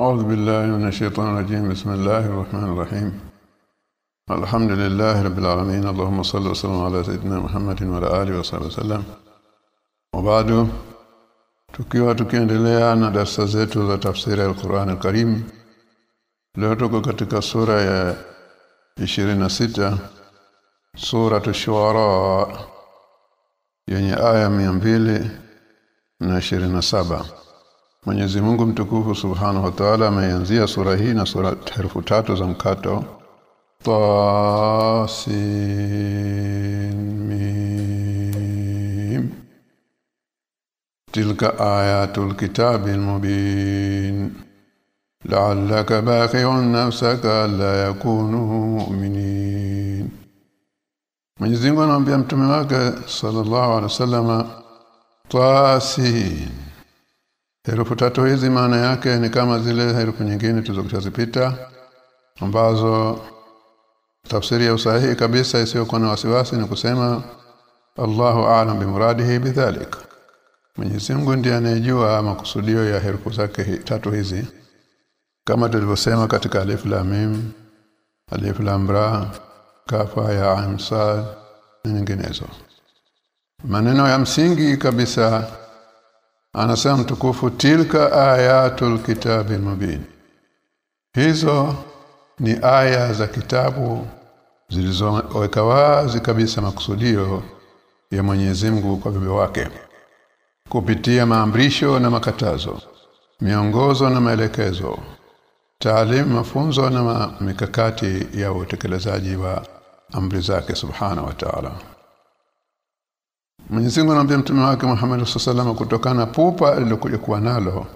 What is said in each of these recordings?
أعوذ بالله من الشيطان الرجيم بسم الله الرحمن الرحيم الحمد لله رب العالمين اللهم صل وسلم على سيدنا محمد وعلى آله وصحبه وسلم وبعد tukiwa tukiendelea na darasa zetu za tafsiri ya Qur'an al-Karim leo tuko katika sura ya 26 sura ash-Shu'ara yenye aya 227 Mwenyezi Mungu mtukufu Subhanahu wa Ta'ala ameanzia sura hii na sura herufu tatu za mkato. Tasin mim. Tilka ayatul kitabil mubin. La'allaka baqi'un nafsaka la yakunu mu'minin. Mwenyezi Mungu anamwambia mtume wake sallallahu alaihi wasallam Tasin Herufu tatu hizi maana yake ni kama zile herufu nyingine tulizokuzipita ambazo tafsiri ya usahihi kabisa isiyokuwa na wasiwasi ni kusema Allahu a'lam bimuradihi bidhalik. Mwenyezi Mungu ndiye anayejua makusudio ya herufu zake tatu hizi kama tulivyosema katika alif lam mim alif lam ra kafa ya amsal na nyinginezo. Maneno ya msingi kabisa anasema mtukufu tilka ayatul kitabi mubin. Hizo ni aya za kitabu zilizoweka wazi kabisa makusudio ya Mwenyezi Mungu kwa viumbe wake kupitia maamrisho na makatazo miongozo na maelekezo taalimu mafunzo na mikakati ya utekelezaji wa amri zake subhana wa ta'ala Mwenyezi Mungu anamwambia mtume wake Muhammad sallallahu kutokana pupa alilokuja kuwa nalo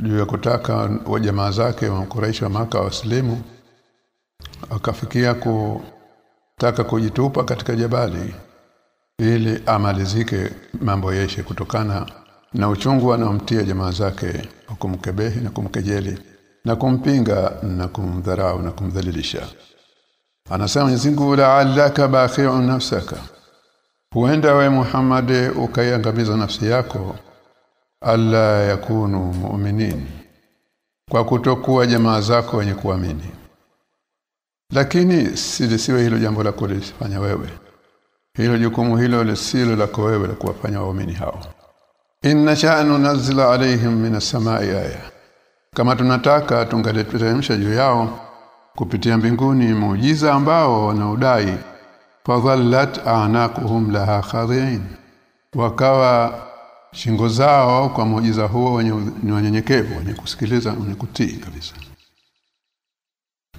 juu ya kutaka wa jamaa zake wa Quraysh wa maka waslimu akafikia kutaka kujitupa katika jabali ili amalizike mambo yeshe kutokana na uchungu anaomtia jamaa zake kumkebehi na kumkejeli na kumpinga na kumdharau na kumdhalilisha. Anasema Mwenyezi Mungu la'allaka baqi'un nafsaka huenda we Muhammad ukaiangamiza nafsi yako. Alla yakunu mu'minin kwa kutokuwa jamaa zako wenye kuamini. Lakini silisiwe hilo jambo la kulifanya wewe. Hilo jukumu hilo lisilo lako wewe la kuwafanya waumini hao. Inna sha'nu nazila alaihim minas samai aya. Kama tunataka tungaletemsha juu yao kupitia mbinguni muujiza ambao wanaudai fadhallat anaquhum laha khadi'in wakawa shingo zao kwa muujiza huo wenye wanyenyekevu wenye kusikiliza wenye kutii kabisa.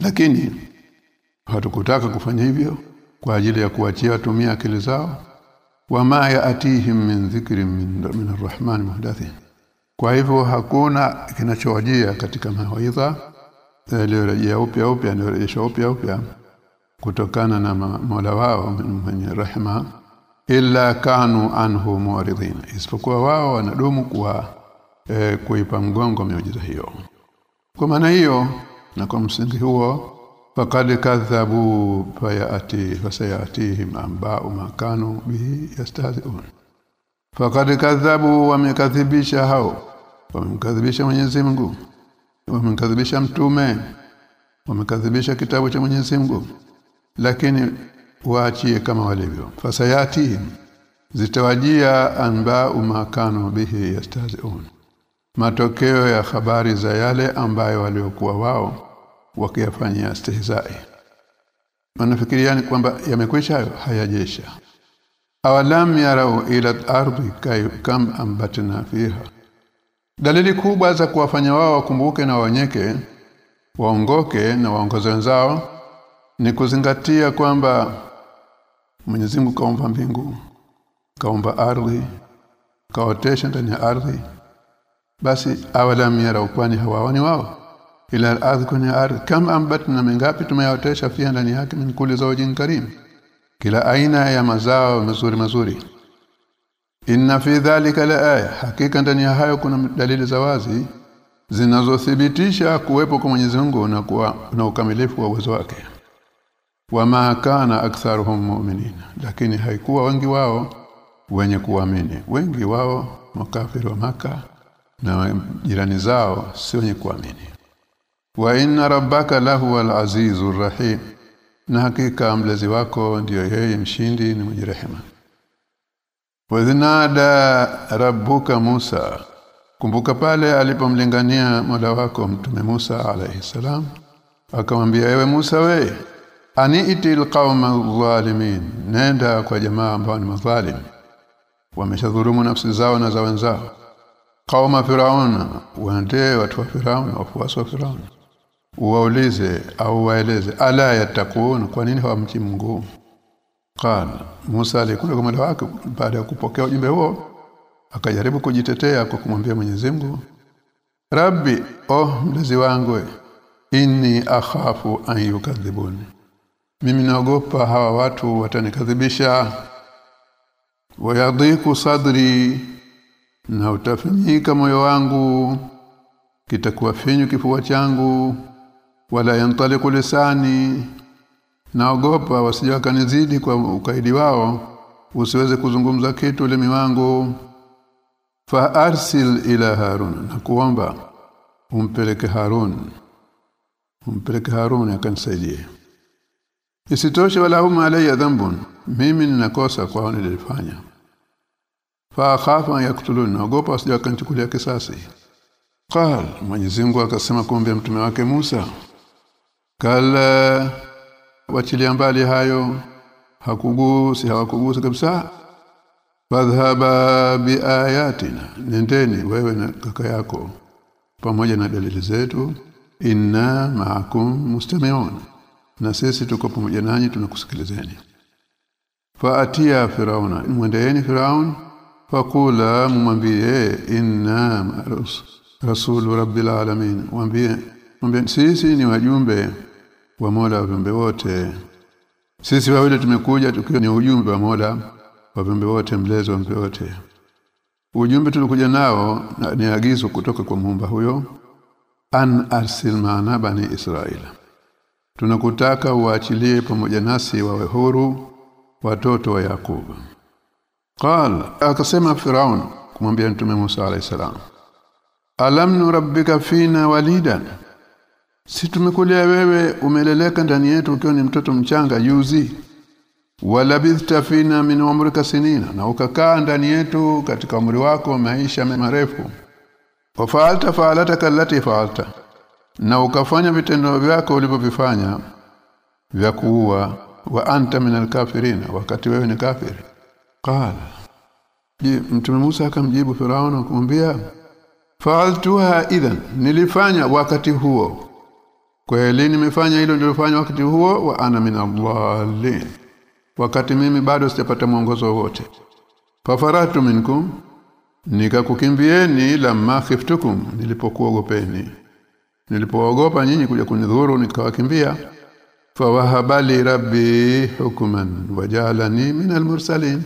Lakini hatukutaka kufanya hivyo kwa ajili ya kuachia watumia akili zao. Wama yaatihim min dhikri min, min arrahman muhdathin. Kwa hivyo hakuna kinachowajia katika mawaidha yaliyorejea upya upya yaliyorejeshwa upya upya kutokana na Mola wao mwenye rehema illa kanu anhu muridhin isipokuwa wao wanadumu kuwa e, kuipa mgongo miujiza hiyo. Kwa maana hiyo na kwa msingi huo faqad kadhabu fayati fasayatihim amba'u ma kanu bihi yastahzi'un. Faqad kadhabu wamekadhibisha hao. Wamekadhibisha Mwenyezi Mungu. Wamekadhibisha mtume. Wamekadhibisha kitabu cha Mwenyezi Mungu lakini waachie kama walivyo. Fasayati zitawajia anba umakano bihi yastaziun. Matokeo ya habari za yale ambayo waliokuwa wao wakiyafanyia stehzai wanafikiriani kwamba yamekwisha? Hayajesha awalam yarau ila ardhi kam ambatna fiha. Dalili kubwa za kuwafanya wao wakumbuke na waonyeke waongoke na waongoze wenzao ni kuzingatia kwamba Mwenyezi Mungu kaumba mbingu kaumba ardhi kaotesha ndani ya ardhi basi awalam yara upani hawaoni wao. Ila ardhi kwenye ardhi kama ambatna mingapi tumeyaotesha fia ndani yake min kuli zawjin karim. Kila aina ya mazao mazuri mazuri. Inna fi dhalika la aya hakika ndani ya hayo kuna dalili za wazi zinazothibitisha kuwepo kwa Mwenyezi Mungu na kuwa na ukamilifu wa uwezo wake wama kana aktharuhum mu'minin. Lakini haikuwa wengi wao wenye kuamini. Wengi wao makafiri wa maka na jirani zao si wenye kuamini. Wa inna rabbaka lahu al-azizur rahim. Na hakika mlezi wako ndiyo yeye mshindi ni mwenye rehema. Wazinada rabbuka Musa. Kumbuka pale alipomlingania Mola wako mtume Musa alayhi salam akamwambia ewe Musa we aniiti alqauma zalimin nenda kwa jamaa ambao ni madhalim. Wameshadhulumu nafsi zao na za wenzao. Qauma firauna waende watu wa firauna wafuasi wa firauna waulize au waeleze ala yatakun kwa nini hawamchi Mungu? Kana Musa alikuwa kwa mola wake baada ya kupokea ujumbe huo. Akajaribu kujitetea kwa kumwambia Mwenyezi Mungu Rabbi oh mlezi wangu inni akhafu an yukadhibuni mimi naogopa hawa watu watanikadhibisha. Wayadhiku sadri na utafinyika moyo wangu. Kitakuwa finyu kifua changu wala yantaliku lisani. Naogopa wasije wakanizidi kwa ukaidi wao usiweze kuzungumza kitu ulimi wangu. Fa arsil ila harun na kuomba umpeleke harun. Umpeleke harun akanisaidia isitoshe wala huma alayya dhanbun mimi ninakosa kwa nilifanya. Fa khafa yaktuluni yaktulun naogopa wasije wakanichukulia kisasi. Qal Mwenyezi Mungu akasema kumbe mtume wake Musa kala wachilia mbali hayo hakugusi hawakugusi kabisa. Fadhhaba biayatina nendeni wewe na kaka yako pamoja na dalili zetu. Inna ma'akum mustami'un na sisi tuko pamoja nanyi tunakusikilizeni. Faatia firauna mwendeeni firaun fakula mumwambie inna rasulu rabbil alamin. Mwambie mwambie sisi ni wajumbe wa Mola wa viumbe wote. Sisi wawili tumekuja tukiwa ni ujumbe wa Mola wa viumbe wote mlezi wa viumbe wote. Ujumbe tulikuja nao ni agizo kutoka kwa muumba huyo an arsil maana bani israila tunakutaka uachilie pamoja nasi wawe huru watoto wa Yakubu. Qal akasema Firaun kumwambia mtume Musa alayhi salam alam nurabbika fina walidan? Si tumekulea wewe umeleleka ndani yetu ukiwa ni mtoto mchanga juzi? Walabithta fina min umrika sinina na ukakaa ndani yetu katika umri wako maisha marefu. Wafaalta faalataka allati faalta na ukafanya vitendo vyako ulivyovifanya vya kuua wa anta min alkafirina wakati wewe ni kafiri qala. Je mtume Musa akamjibu Firauna kumwambia faaltuha idhan nilifanya wakati huo. Kweli nimefanya hilo nilifanya wakati huo wa ana min dhalin. Wakati mimi bado sijapata mwongozo wote fafaratu minkum nikakukimbieni lamma khiftukum nilipokuogopeni nilipoogopa nyinyi kuja kunidhuru nikawakimbia. Fawahabali rabbi hukuman wajalani min almursalin.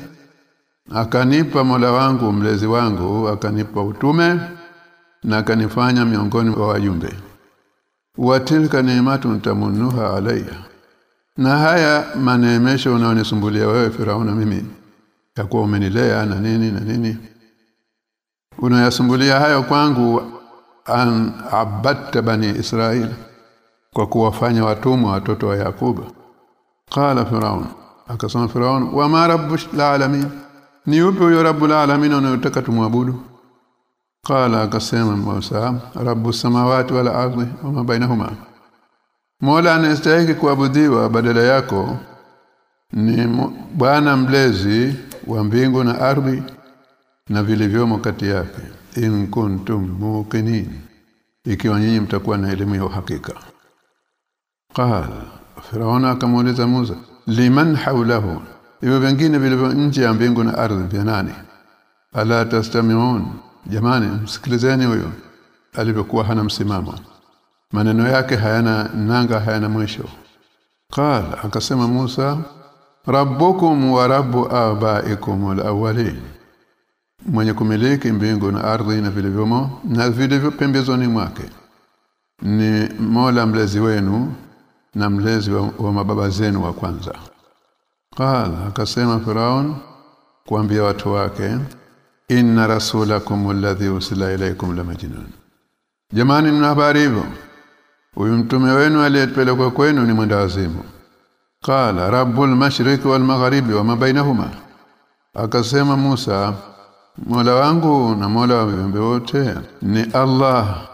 Akanipa Mola wangu mlezi wangu akanipa utume na akanifanya miongoni mwa wajumbe. Watilka neematu tamunnuha alayya. Na haya maneemesho unaonisumbulia wewe Firauna mimi takuwa umenilea na nini na nini. Unayasumbulia hayo kwangu an abatta bani Israil kwa kuwafanya watumwa watoto wa Yakuba. Qala firaun akasema firaun wa ma rabbush alamin ni upi huyo rabbul alamin unayotaka tumwabudu? Qala akasema Musa rabbus samawati wal ardi wama bainahuma. Mola anastahili kuabudiwa badala yako ni Bwana mlezi wa mbingu na ardhi na vilivyomo kati yake in kuntum muqinin. Ikiwa nyinyi mtakuwa na elimu ya uhakika. Qala firauna akamuuliza Musa liman haulahu hivyo vingine vilivyo nje ya mbingu na ardhi vya nani? Ala tastamiun? Jamani msikilizeni huyo. Alivyokuwa hana msimamo. Maneno yake hayana nanga hayana mwisho. Qala akasema Musa rabbukum wa rabbu abaikum alawwalin mwenye kumiliki mbingu na ardhi na vilivyomo na vilivyo pembezoni mwake. Ni Mola mlezi wenu na mlezi wa, wa mababa zenu wa kwanza. Qala akasema Firaun kuambia watu wake inna rasulakum alladhi usila ilaykum lamajnun jamani mna habari hivyo? Huyu mtume wenu aliyepelekwa kwenu ni mwenda wazimu. Qala rabbul mashriqi wal magharibi wa ma bainahuma. Akasema Musa Mola wangu na Mola wa viumbe wote ni Allah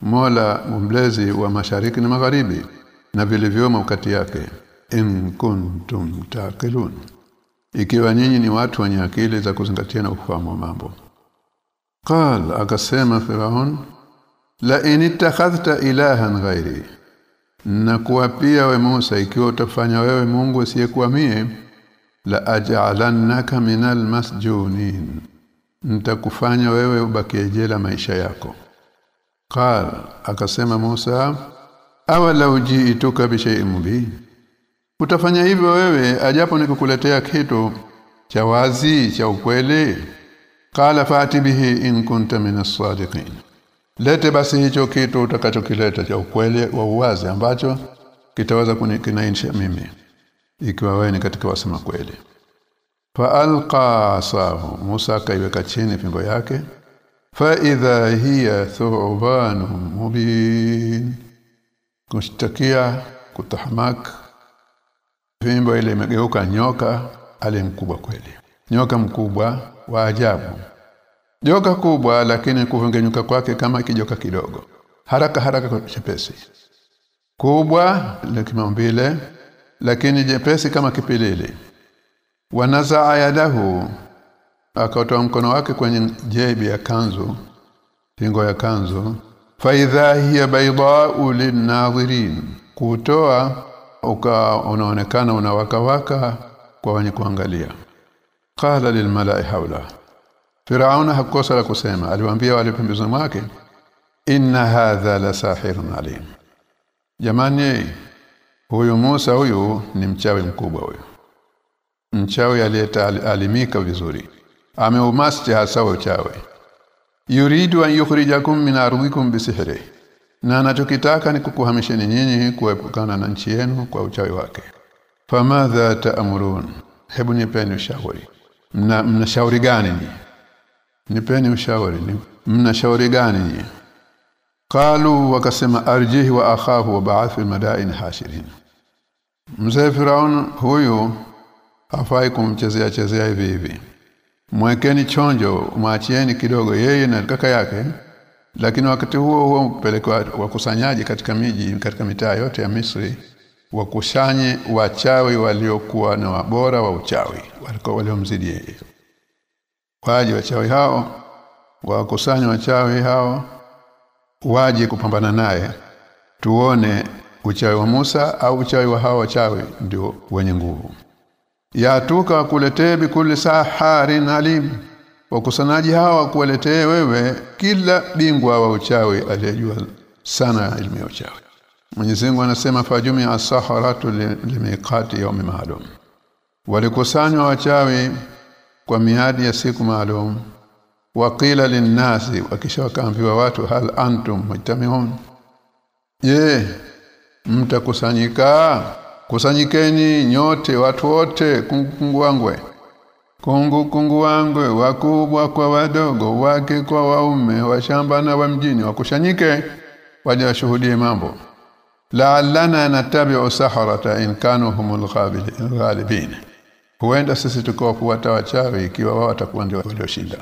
Mola mlezi wa mashariki na magharibi na vilivyomo kati yake in kuntum taqilun. Ikiwa nyinyi ni watu wenye akili za kuzingatia na ufahamu wa mambo. Qal akasema firaun la in ittakhadhta ilahan ghairi na kuwapia we Musa ikiwa utafanya wewe Mungu asiyekuwa mie la aj'alannaka minal masjunin nitakufanya wewe ubakie jela maisha yako. Qal akasema Musa awala ujiituka bi shay'in utafanya hivyo wewe ajapo nikukuletea kitu cha wazi cha ukweli? Qala fati bihi in kunta minas lete basi hicho kitu utakachokileta cha ukweli wa uwazi ambacho kitaweza kunikinaisha mimi ikiwa wewe ni katika wasema kweli fa alqa sahu Musa kaiweka chini fimbo yake. Fa idha hiya thuban mubin. Kushtakia kutahamak fimbo ile imegeuka nyoka ali mkubwa kweli. Nyoka mkubwa wa ajabu. Joka kubwa lakini kuvengenyuka kwake kama kijoka kidogo. Haraka haraka chepesi. Kubwa kimaumbile lakini jepesi kama kipilili wanazaa yadahu akatoa mkono wake kwenye jebi ya kanzu pingo ya kanzu. Faidha hiya bayda'u linnadhirin. Kutoa uka unaonekana unawakawaka kwa wenye kuangalia. Qala lilmala'i haula Firauna hakosa la kusema. Aliwaambia wale pembezoni mwake inna hadha la sahirun alim. Jamani huyu Musa huyu ni mchawi mkubwa huyu mchawi aliyealimika vizuri. Ameumasti hasa uchawi. Yuridu an yukhrijakum min ardikum bisihri. Na anachokitaka ni kukuhamisheni nyinyi kuepukana na nchi yenu kwa uchawi wake. Famadha taamurun hebu nipeni ushauri. Mna mnashauri gani ni nipeni ushauri. Ni mnashauri gani ni qalu wakasema arjihi wa akhahu wa ba'ath al-mada'in hashirin. Mzee Firaun huyu hafai kumchezea chezea hivi hivi. Mwekeni chonjo mwachieni kidogo yeye na kaka yake. Lakini wakati huo huo mpelekwa wakusanyaji katika miji katika mitaa yote ya Misri. Wakusanye wachawi waliokuwa na wabora wa uchawi walikuwa waliomzidi yeye. Waje wachawi hao wakusanye wachawi hao waje kupambana naye. Tuone uchawi wa Musa au uchawi wa hao wachawi ndio wenye nguvu yatuka kuletee bikuli saharin alim. Wakusanaji hawa kuletee wewe kila bingwa wa uchawi aliyejua sana ilmu ya uchawi. Mwenyezi Mungu anasema fajumi as-saharatu limiqati yawm ma'lum walikusanywa wachawi kwa miadi ya siku maalum. Waqila linnasi wakisha wakaambiwa watu hal antum mujtamiun. Je mtakusanyika kusanyikeni nyote watu wote kungu wangwe. Kungu kungu wangwe wakubwa kwa wadogo wake kwa waume washamba na wa mjini wakushanyike waje washuhudie mambo. La'allana natabi'u saharata in kanu humul ghalibin. Huenda sisi tukawafuata wachawi ikiwa wao watakuwa ndio walioshinda.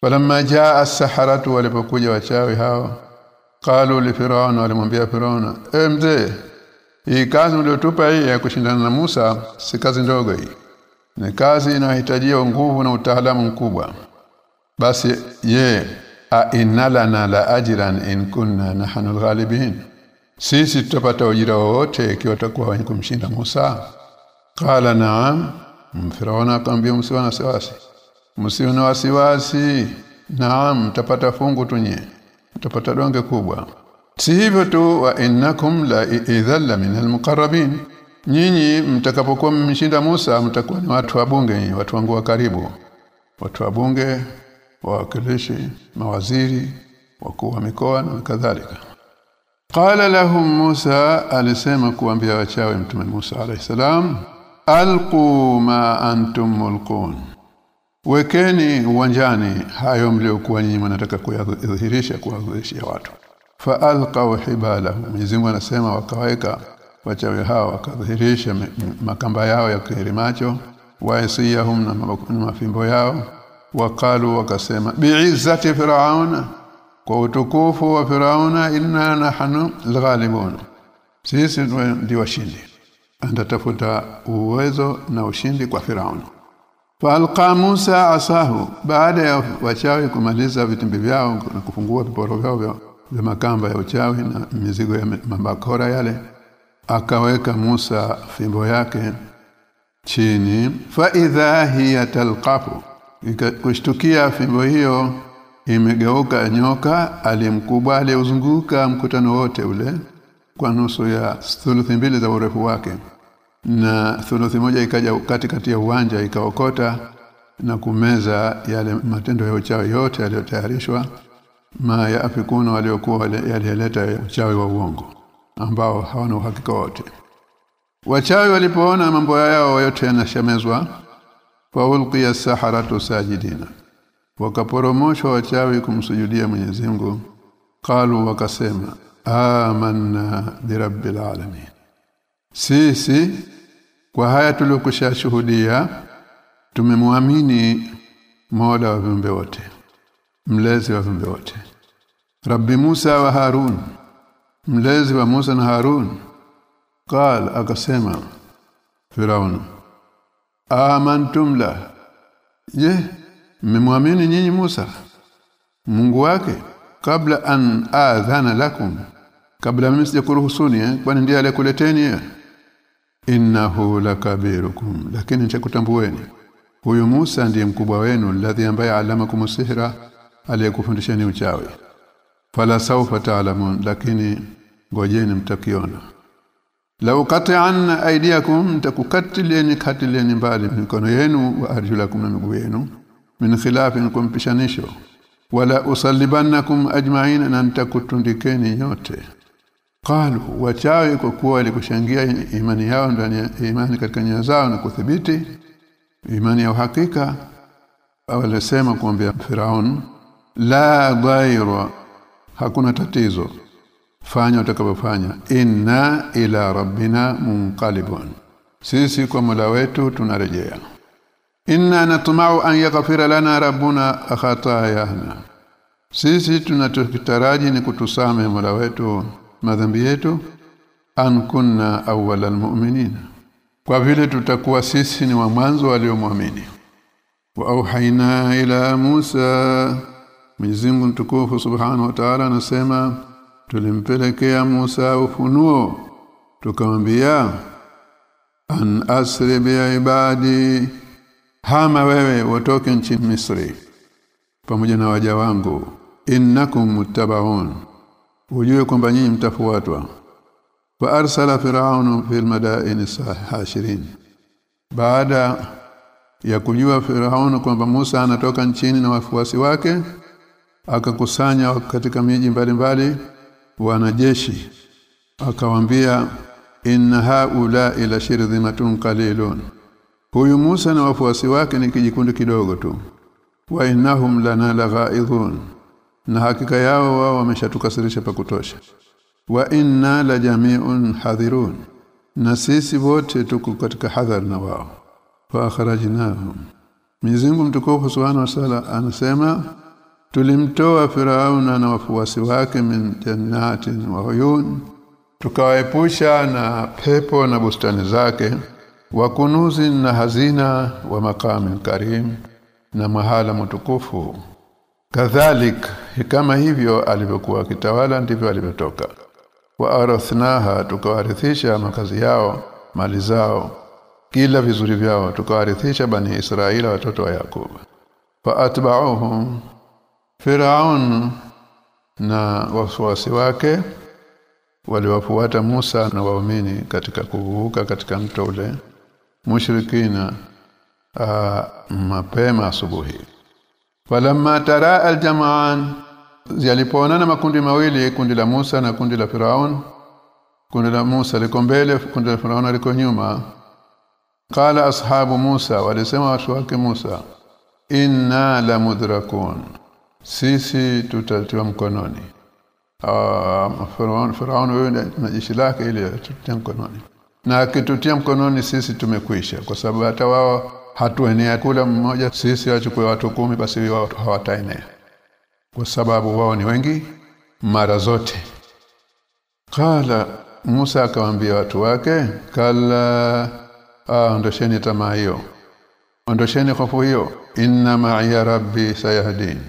Falamma jaa as-saharatu walipokuja wachawi hao qalu li fir'auna walimwambia fir'auna e mzee hii kazi uliotupa hii ya kushindana na Musa si kazi ndogo hii. Ni kazi inayohitajia nguvu na utaalamu mkubwa. Basi ye a innalana la ajran in kunna nahnu al-ghalibin? Sisi tutapata ujira wote ikiwa tutakuwa wenye kumshinda Musa? Qala na'am. Mfirona akamwambia msiwe na wasiwasi. Msiwe na wasiwasi. Naam mtapata fungu tunye mtapata donge kubwa si hivyo tu wa innakum la idhalla min almuqarrabin nyinyi mtakapokuwa mmshinda Musa mtakuwa ni watu wa bunge watu wangu wa karibu. Watu wa bunge wawakilishi mawaziri wakuu wa mikoa na kadhalika. Qala lahum Musa alisema kuambia wachawe mtume Musa alayhi salam alqu ma antum mulqun. Wekeni uwanjani hayo mliokuwa nyinyi mnataka kuyadhihirisha kuwadhihirishia watu fa alqaw hibalahu Mwenyezi Mungu anasema wakaweka wachawi hao wakadhihirisha makamba yao ya kirimacho waisiyahum na mafimbo yao. Wakalu wakasema bi'izzati fir'auna kwa utukufu wa firauna inna nahnu alghalibun sisi ndio washindi. Andatafuta uwezo na ushindi kwa firauna. Falqa Musa asahu. Baada ya wachawi kumaliza vitimbi vyao na kufungua viporo vyao vya makamba ya uchawi na mizigo ya mabakora yale akaweka Musa fimbo yake chini. Fa idha hiya talqafu kushtukia fimbo hiyo imegeuka nyoka alimkubwa aliuzunguka mkutano wote ule kwa nusu ya thuluthi mbili za urefu wake. Na thuluthi moja ikaja katikati ya uwanja ikaokota na kumeza yale matendo ya uchawi yote yaliyotayarishwa ma yafikuna waliokuwa yaliyeleta uchawi wa uongo ambao hawana uhakika wote. Wachawi walipoona mambo yao yote yanashamezwa faulqiya saharatu sajidina wakaporomoshwa wachawi kumsujudia Mwenyezi Mungu qalu wakasema amanna birabbil alamin. Sisi kwa haya tuliokushashuhudia tumemwamini Mola wa viumbe wote mlezi wa viumbe wote. Rabbi Musa wa Harun. Mlezi wa Musa na Harun. Qal akasema Firaun amantum la. Je mmemwamini nyinyi Musa? Mungu wake kabla an adhana lakum kabla mimi sijakuruhusuni eh kwani ndiye alikuleteni eh innahu lakabirukum lakini nitakutambueni. Huyu Musa ndiye mkubwa wenu alladhi ambaye alamakum sihra aliyekufundisheni uchawi. Fala sawfa taalamun lakini ngojeni mtakiona. Law qat'an aydiyakum takukatileni katileni mbali mikono yenu wa arjulakum na miguu yenu min khilafin kumpishanisho wala usallibannakum ajma'in na nitakutundikeni yote qalu wachawi kwa kuwa walikushangia imani yao ndani ya imani katika nyoyo zao na kuthibiti imani ya uhakika walisema kuambia Firaun la dhaira hakuna tatizo. Fanya utakavyofanya. Inna ila rabbina munqalibun. Sisi kwa Mola wetu tunarejea. Inna natma'u an yaghfira lana rabbuna khatayana. Sisi tunachokitaraji ni kutusame Mola wetu madhambi yetu. An kunna awwalal mu'minin kwa vile tutakuwa sisi ni wa mwanzo waliomwamini. Wa auhaina ila Musa Mwenyezi Mungu mtukufu Subhanahu wa Ta'ala anasema tulimpelekea Musa ufunuo tukamwambia an asri bi ibadi hama wewe watoke nchi Misri pamoja na waja wangu innakum muttabaun ujue kwamba nyinyi mtafuatwa. Wa arsala firaun fil madain hashirin baada ya kujua firaun kwamba Musa anatoka nchini na wafuasi wake akakusanya katika miji mbalimbali wanajeshi akawambia inna haula ila shirdhimatun qalilun. Huyu Musa na wafuasi wake ni kijikundi kidogo tu. Wa innahum lana laghaidhun na hakika yao wao wameshatukasirisha pa kutosha. Wa inna la jami'un hadhirun. Na sisi wote tuko katika hadhar na wao. Fa akhrajnahum. Mwenyezi mtukufu Subhanahu wa Ta'ala anasema tulimtoa Firauna na wafuasi wake min jannatin wa uyun. Tukawaepusha na pepo na bustani zake wa kunuzi na hazina wa makamin karim na mahala mtukufu. Kadhalik kama hivyo alivyokuwa kitawala ndivyo alivyotoka. Wa arathnaha tukawarithisha makazi yao mali zao kila vizuri vyao tukawarithisha bani israeli watoto wa yakuba fa atba'uhum Firaun na wafuasi wake waliwafuata Musa na waumini katika kuvuka katika mto ule mushrikina a mapema asubuhi. Falamma tara aljamaan yalipoonana makundi mawili kundi la Musa na kundi la Firaun kundi la Musa liko mbele kundi la Firaun liko nyuma. Qala ashabu Musa walisema watu wake Musa inna la mudrakun sisi tutatiwa mkononi. Ah faraon wewe na jeshi lake ile tutatia mkononi. Na akitutia mkononi sisi tumekwisha kwa sababu hata wao hatuenea kula mmoja sisi wachukue watu kumi basi wao hawataenea. Kwa sababu wao ni wengi mara zote. Kala Musa akamwambia watu wake kala ah ondosheni tamaa hiyo. Ondosheni hofu hiyo. Inna ma'iya rabbi sayahdin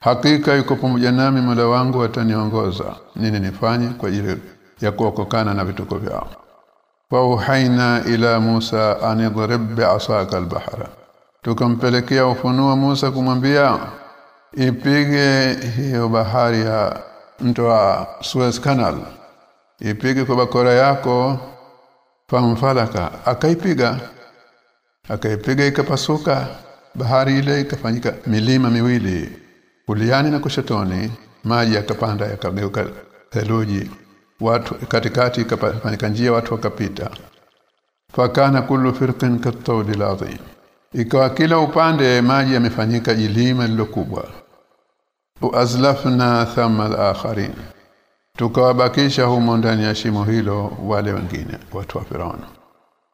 hakika yuko pamoja nami Mola wangu ataniongoza. Nini nifanye kwa ajili ya kuokokana na vituko vyao? Wa uhaina ila Musa an idrib bi'asaka al-bahra. Tukampelekea ufunuo Musa kumwambia ipige hiyo bahari ya mto wa Suez Canal. Ipige kwa bakora yako famfalaka akaipiga. Akaipiga ikapasuka. Bahari ile ikafanyika milima miwili kuliani na kushotoni maji yakapanda yakageuka theluji watu katikati ikafanyika njia watu wakapita. Fakana kullu firqin katawdi alazim. Ikawa kila upande maji yamefanyika jilima lilokubwa uazlafna thama al-akharin. Tukawabakisha humo ndani ya shimo hilo wale wengine watu wa Firauni.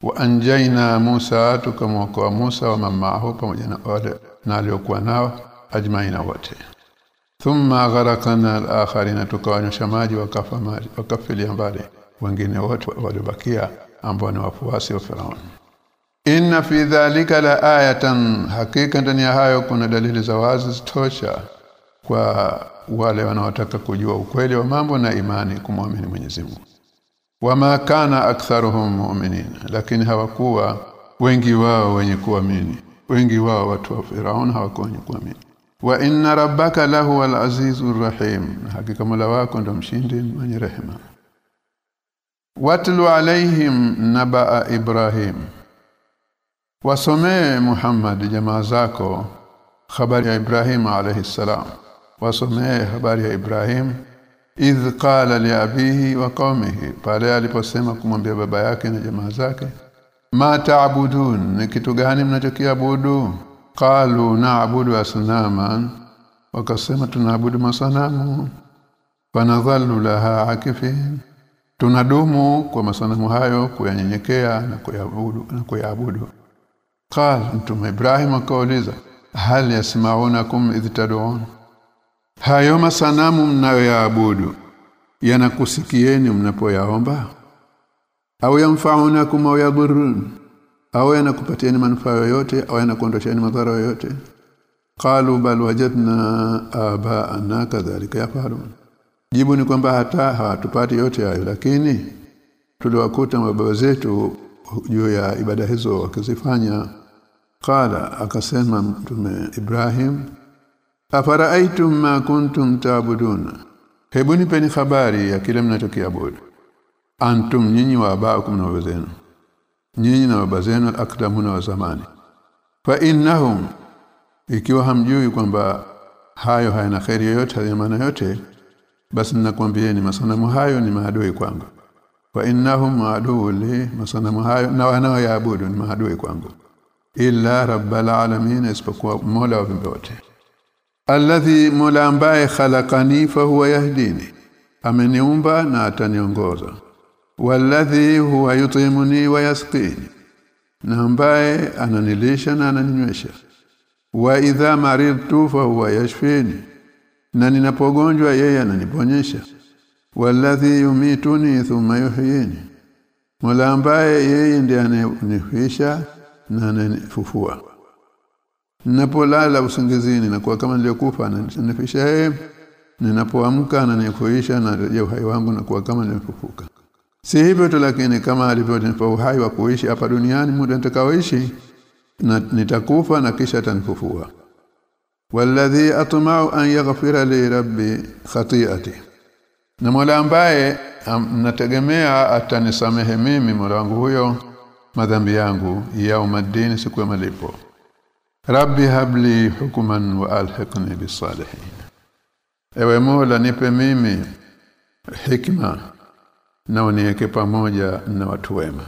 Wa anjaina Musa tukamwokoa Musa wa mamaho pamoja na wale na aliokuwa nao ajmaina wote thumma gharaqna al-akharina tukawanyosha maji wakafilia mbali wengine wote waliobakia ambao ni wafuasi wa Firauni inna fi dhalika la ayatan hakika ndani ya hayo kuna dalili za wazi zitosha kwa wale wanaotaka kujua ukweli wa mambo na imani kumwamini Mwenyezi Mungu. Wama kana aktharuhum mu'minin. Lakini hawakuwa wengi wao wenye kuamini. Wengi wao watu wa Firaun hawakuwa wenye kuamini wa inna rabbaka lahu al-azizur rahim. Hakika mola wako ndo mshindi mwenye rehema. Watlu alaihim nabaa ibrahim. Wasomee Muhammad jamaa zako habari ya Ibrahim alayhi salam. Wasomee habari ya Ibrahim. Idh qala li abihi wa qaumihi pale aliposema kumwambia baba yake na jamaa zake ma taabudun ni kitu gani mnachokiabudu qalu na'budu asnaman. Wakasema tunaabudu masanamu. Fanadhallu laha akifin. Tunadumu kwa masanamu hayo kuyanyenyekea na kuyabudu na kuyabudu. Qala mtume Ibrahim akauliza hal yasma'unakum idh tad'un? Hayo masanamu mnayoyaabudu yanakusikieni mnapoyaomba? Au yanfa'unakum au yadhurrun au yanakupatieni manufaa yoyote au yanakuondosheni madhara yoyote. Qalu bal wajadna abaana kadhalika yafalun. Jibu ni kwamba hata hatupati yote hayo lakini tuliwakuta mababa zetu juu ya ibada hizo wakizifanya. Qala akasema mtume Ibrahim afara'aytum ma kuntum ta'budun hebu nipeni habari ya kile mnachokiabudu antum nyinyi wa abaakum na wazenu nyinyi na baba zenu akdamuna wa zamani. Fa innahum ikiwa hamjui kwamba hayo hayana khairi yoyote hayana maana yote basi ninakwambieni masanamu hayo ni maadui kwangu. Fa innahum maaduu li masanamu hayo na wanaoyaabudu ni maadui kwangu. Illa rabbal alamin isipokuwa mola wa wote. Alladhi mola ambaye khalaqani fa huwa yahdini. Ameniumba na ataniongoza walladhi huwa yutimuni wa yasqini. Na ambaye ananilisha na ananinywesha wa idha maridtu fa huwa yashfini. Na ninapogonjwa yeye ananiponyesha walladhi yumituni thumma yuhyini. Mola ambaye yeye ndiye ananihuisha na ananifufua. Ninapolala usingizini na kuwa kama niliyokufa ananifisha yeye. Ninapoamka ananikuisha na uhai wangu na kuwa kama nilifufuka si hivyo tu lakini kama alivyonipa uhai wa kuishi hapa duniani muda nitakaoishi na nitakufa na kisha atanifufua. Walladhi atma'u an yaghfira li rabbi khati'ati. Na mola ambaye nategemea atanisamehe mimi mola wangu huyo madhambi yangu yaumaddin siku ya malipo. Rabbi habli hukuman wa alhiqni bisalihin ewe mola nipe mimi hikma na uniweke pamoja na watu wema.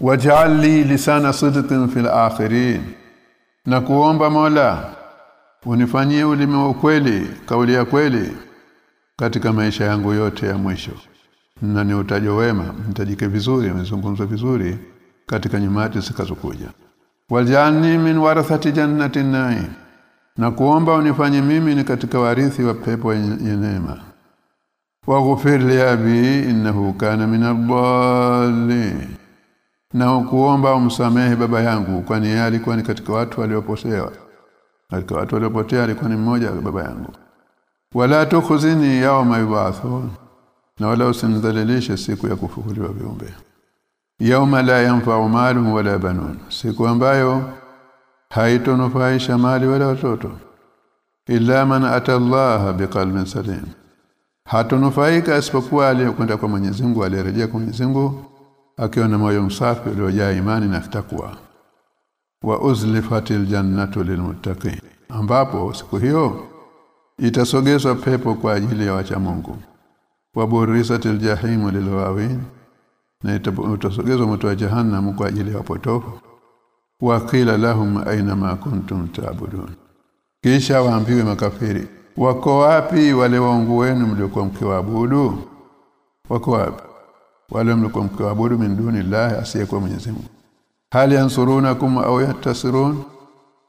Waj'al li lisana sidqin fil akhirin na kuomba Mola unifanyie ulimi wa kweli kauli ya kweli katika maisha yangu yote ya mwisho. Na ni utajo wema nitajike vizuri amezungumzwa vizuri katika nyumati zikazokuja waj'alni min warathati jannatin naim na kuomba unifanye mimi ni katika warithi wa pepo ya neema waghfir li abi innahu kana min na kuomba umsamehe baba yangu kwani yeye alikuwa ni katika watu waliopotea katika watu waliopotea alikuwa ni mmoja baba yangu. Wala tukhuzini yawma yubathun na wala usinidhalilishe siku ya kufufuliwa viumbe. Yauma la yanfa'u malun wala banun siku ambayo haitonufaisha mali wala watoto. Illa man ata Allah biqalbin salim hatonufaika isipokuwa aliyokwenda kwa Mwenyezi Mungu aliyerejea kwa Mwenyezi Mungu akiwa na moyo msafi uliojaa imani na takwa. Wa uzlifatil jannatu lilmuttaqin ambapo siku hiyo itasogezwa pepo kwa ajili ya wacha Mungu. Wa burisatil jahimu lilwawin na itasogezwa moto wa jahannam kwa ajili ya wapotofu. Wa qila lahum aina ma kuntum ta'budun. Kisha waambiwe makafiri wako wapi wale waungu wenu mliokuwa mkiwaabudu? Wako wapi wale mliokuwa mkiwaabudu min duni llahi asiyekuwa Mwenyezi Mungu? Hali yansurunakum au yatasirun?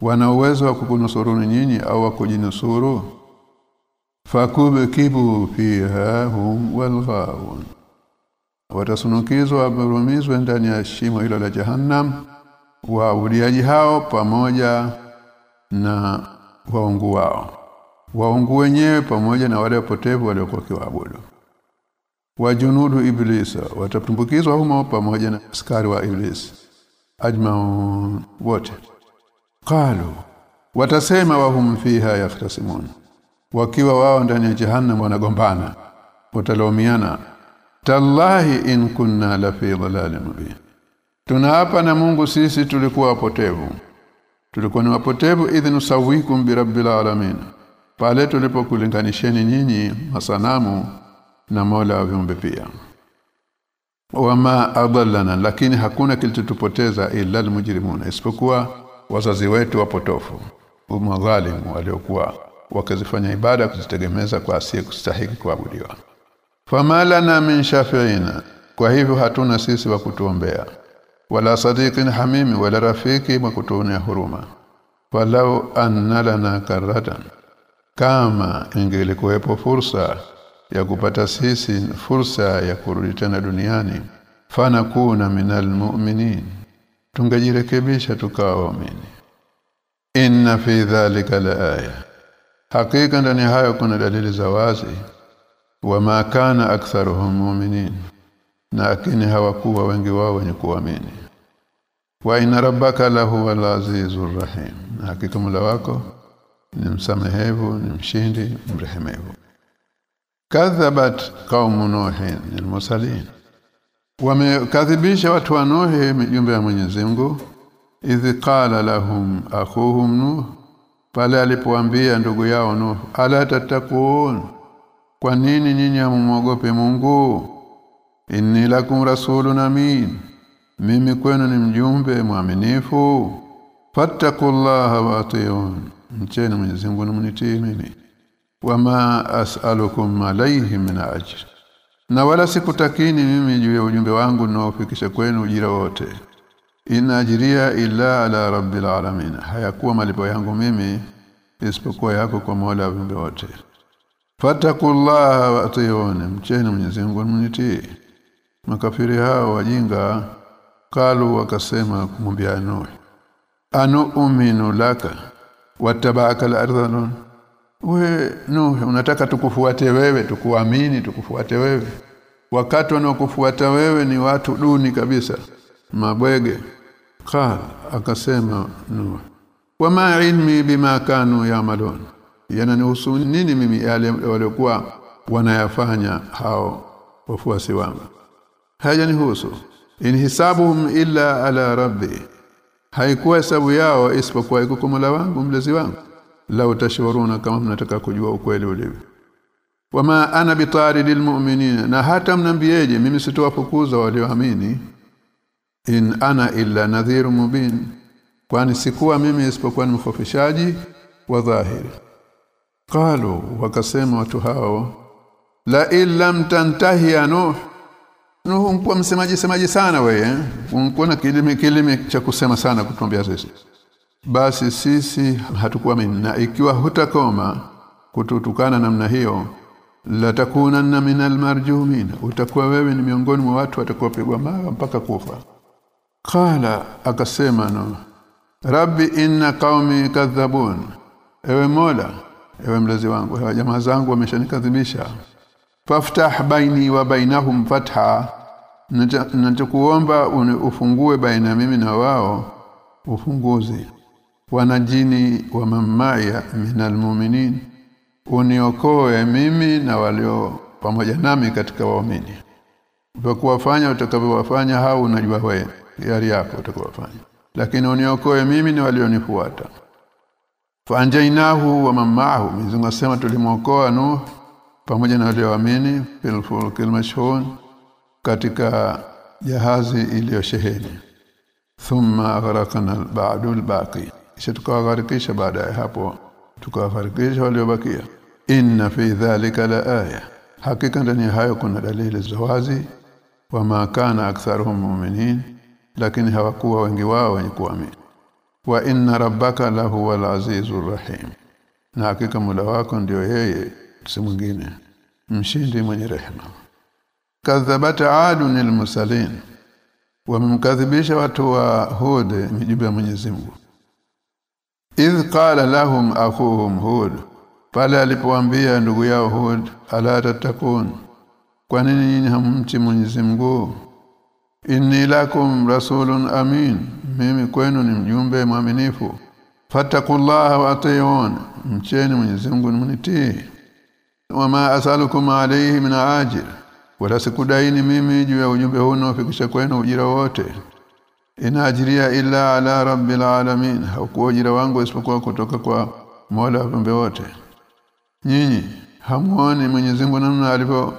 Wana uwezo wa kukunusuruni nyinyi au wakujinusuru fakubkibu fiha hum walghawun. Watasunukizwa waburumizwe ndani ya shimo hilo la jahannam. Waabudiaji hao pamoja na waungu wao waungu wenyewe pamoja na wale wapotevu waliokuwa kiwaabudu wajunudu iblisa watatumbukizwa humo pamoja na askari wa iblis ajmaun wote. Qalu watasema wahum fiha yaftasimun wakiwa wao ndani ya jahannam wanagombana watalaumiana. Tallahi in kunna la fi dhalalin mubin. Tunaapa na Mungu sisi tulikuwa wapotevu. Tulikuwa ni wapotevu idhnu sawikum bi rabbil alamin pale tulipokulinganisheni nyinyi masanamu na Mola wa viumbe pia. Wama adallana lakini hakuna kilichotupoteza illa almujrimuna isipokuwa wazazi wetu wapotofu umadhalimu waliokuwa wakazifanya ibada kuzitegemeza kwa asiye kustahiki kuabudiwa. Famalana min shafiina kwa hivyo hatuna sisi wa kutuombea wala sadiqin hamimi wala rafiki wa kutuonea huruma. Walau anna lana karatan kama ingelikuwepo fursa ya kupata sisi fursa ya kurudi tena duniani fana kuna minal mu'minin tungejirekebisha tukawa waamini inna fi dhalika laaya hakika ndani hayo kuna dalili za wazi. Wama kana aktharuhum mu'minin. Lakini hawakuwa wengi wao wenye kuamini. Wa inna rabbaka lahu al-azizur rahim. Hakika mula wako ni msamehevu ni mshindi mrehemevu kadhabat qaumu nuhin almusalin wamekadhibisha watu wa nuhi mjumbe ya Mwenyezi Mungu. Idh qala lahum akhuhum nuh pale alipoambia ndugu yao nuh ala tatakun kwa nini nyinyi hamuogope Mungu? Inni lakum rasulun amin. Mimi kwenu ni mjumbe mwaminifu fattaqullaha wa atiyun mcheni Mwenyezi Mungu na mnitii mimi. Wama as'alukum alayhi min ajr. Na wala sikutakini mimi juu ya ujumbe wangu ninaofikisha kwenu ujira wote. Ina ajria illa ala rabbil alamin. Hayakuwa malipo yangu mimi isipokuwa yako kwa Mola wa viumbe wote. Fatakullaha wa atiyun mcheni Mwenyezi Mungu mnitii makafiri hao wajinga kalu wakasema kumwambia Nuh anu uminu laka? Wattaba'aka al-ardhalun we Nuh unataka tukufuate wewe tukuamini tukufuate wewe. Wakati wanaokufuata wewe ni watu duni kabisa. Mabwege. Qala akasema Nuh. Wama ilmi bima kanu yamalun. Yananihusu nini mimi yale waliokuwa wanayafanya hao wafuasi wangu? Hajanihusu in hisabuhum illa ala rabbi haikuwa hesabu yao isipokuwa iko kwa Mola wangu mlezi wangu. La utashuruna kama mnataka kujua ukweli ulivyo. Wama ana bitaridil mu'minin na hata mnambieje mimi sitowafukuza walioamini. In ana illa nadhiru mubin kwani sikuwa mimi isipokuwa ni mkhofishaji wa dhahiri. Qalu wakasema watu hao la illam tantahi ya nuh nuh unakuwa msemaji semaji sana wewe eh? unakuwa na kilimi kilimi cha kusema sana kutuambia sisi. Basi sisi hatukuwa na ikiwa hutakoma kututukana namna hiyo la takunanna minal marjumin. Utakuwa wewe ni miongoni mwa watu watakuwa mara mpaka kufa. Kala akasema no. Rabbi inna qaumi kadhabun. Ewe mola ewe mlezi wangu ewe jamaa zangu wameshanikadhibisha faftah baini wa bainahum fatha. Ninachokuomba ufungue baina mimi na wao ufunguzi wanajini wa mamaya minal mu'minin. Uniokoe mimi na walio pamoja nami katika waumini. Kwa kuwafanya utakavyowafanya hao unajua wewe yari yako utakavyowafanya. Lakini uniokoe mimi na walionifuata. Faanjainahu wa mamahu mizungu asema tulimwokoa nuh pamoja na walioamini fil katika jahazi iliyosheheni. Thumma aghraqna ba'du al-baqi. Kisha tukawagharikisha baada ya hapo tukawagharikisha waliobakia. Inna fi dhalika la aya. Hakika ndani hayo kuna dalili za wazi wama kana aktharuhum mu'minin lakini hawakuwa wengi wao wenye kuamini. Wa inna rabbaka lahu al-azizur rahim. Na hakika mula wako ndio yeye si mwingine mshindi mwenye rehema. Kadhabata adun almusalin wamemkadhibisha watu wa Hud mijibu ya Mwenyezi Mungu. Idh qala lahum akhuhum Hud pale alipoambia ndugu yao Hud ala tatakun kwa nini hammchi Mwenyezi Mungu? Inni lakum rasulun amin mimi kwenu ni mjumbe mwaminifu. Fattaqullaha wa atiyun mcheni Mwenyezi Mungu mnitii wama asalukum alayhi min ajir wala sikudaini mimi juu ya ujumbe huu unaofikisha kwenu ujira wote. Inaajiria illa ala rabbil alamin hakuwa ujira wangu isipokuwa kutoka kwa Mola wa viumbe wote. Nyinyi hamuoni Mwenyezi Mungu namna alivyo